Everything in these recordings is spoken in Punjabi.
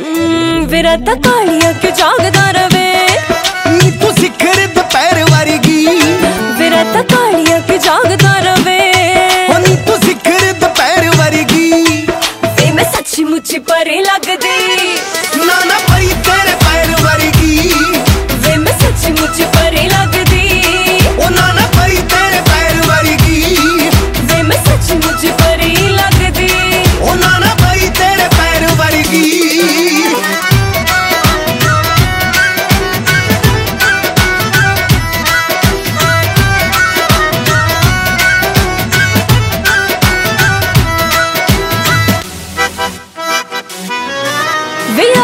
ਵੀਰਾ ਤਾਂ ਕਾਲੀਆਂ ਕਿ ਜਾਗਦਾ ਰਵੇ। ਨੀ ਤੂੰ ਸਿਖਰ ਦੁਪਹਿਰ ਵਰਗੀ। ਵੀਰਾ ਤਾਂ ਕਾਲੀਆਂ ਕਿ ਜਾਗਦਾ ਰਵੇ। ਹੋ ਨੀ ਤੂੰ ਸਿਖਰ ਦੁਪਹਿਰ ਵਰਗੀ। ਵੇ ਮੈਂ ਸੱਚੀ ਮੁੱਚੀ ਪਰੇ ਲੱਗਦੀ। ਨਾ ਨਾ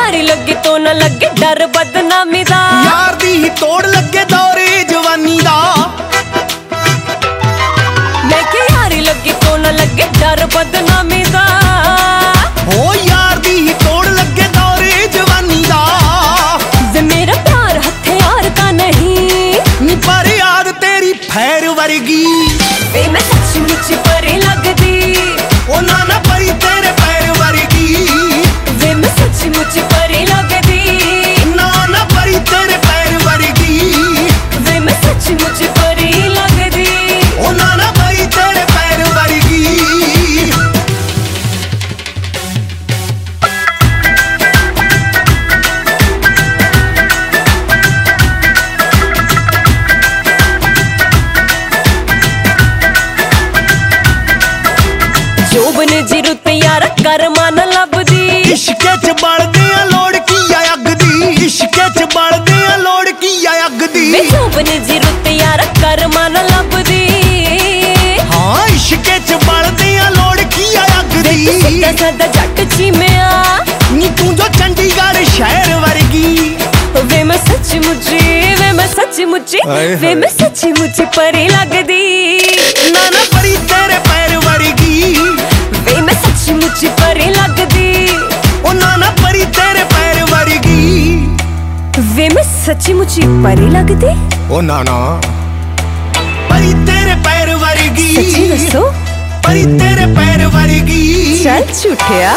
ਯਾਰੀ ਲੱਗੇ ਤੋਂ ਨਾ ਲੱਗੇ ਡਰ ਬਦਨਾਮੀ ਦਾ। ਯਾਰ ਦੀ ਹੀ ਤੋੜ ਲੱਗੇ ਦੌਰੇ ਜਵਾਨੀ ਦਾ। ਮੈਂ ਕਿ ਯਾਰੀ ਲੱਗੇ ਤੋਂ ਨਾ ਲੱਗੇ ਡਰ ਬਦਨਾਮੀ ਦਾ। ਹੋ ਯਾਰ ਦੀ ਹੀ ਤੋੜ ਲੱਗੇ ਦੌਰੇ ਜਵਾਨੀ ਦਾ। ਵੇ ਮੇਰਾ ਪਿਆਰ ਹਥਿਆਰ ਤਾਂ ਨਹੀਂ। ਨੀ ਪਰ ਯਾਦ ਤੇਰੀ ਫੈਰ ਵਰਗੀ। ਵੇ ਮੈਂ ਸੱਚੀ ਮੁੱਚੀ ਪਰੇ ਲੱਗਦੀ। ਉਹ ਨਾ ਨਾ ਜੋਬਨ ਜੀ ਰੁੱਤ ਯਾਰ ਕਰ ਮਨ ਲੱਭਦੀ। ਇਸ਼ਕੇ ਚ ਬਲਦੇ ਆ ਲੋੜ ਕੀ ਆ ਅੱਗ ਦੀ ਇਸ਼ਕੇ ਚ ਬਲਦੇ ਆ ਲੋੜ ਕੀ ਆ ਅੱਗ ਦੀ ਵੇ ਜੋਬਨ ਜੀ ਰੁੱਤ ਯਾਰ ਕਰ ਮਨ ਲੱਭਦੀ। ਹਾਂ ਇਸ਼ਕੇ ਚ ਬਲਦੇ ਆ ਲੋੜ ਕੀ ਆ ਅੱਗ ਦੀ ਸਿੱਧਾ ਸਾਦਾ ਜੱਟ ਚੀਮਿਆ। ਨੀ ਤੂੰ ਜੋ ਚੰਡੀਗੜ੍ਹ ਸ਼ਹਿਰ ਵਰਗੀ। ਵੇ ਮੈਂ ਸੱਚੀ ਮੁੱਚੀ ਵੇ ਮੈਂ ਸੱਚੀ ਮੁੱਚੀ ਵੇ। ਮੈਂ ਸੱਚੀ ਮੁੱਚੀ ਪਰੇ ਲੱਗਦੀ। ਨਾ ਨਾ ਪਰੀ ਤੇਰੇ ਸੱਚੀ ਮੁੱਚੀ ਪਰੇ ਲੱਗਦੀ? ਉਹ ਨਾ ਨਾ। ਪਰੀ ਤੇਰੇ ਪੈਰ ਵਰਗੀ। ਸੱਚੀ ਦੱਸੋ। ਪਰੀ ਤੇਰੇ ਪੈਰ ਵਰਗੀ। ਚੱਲ ਝੂਠਿਆ।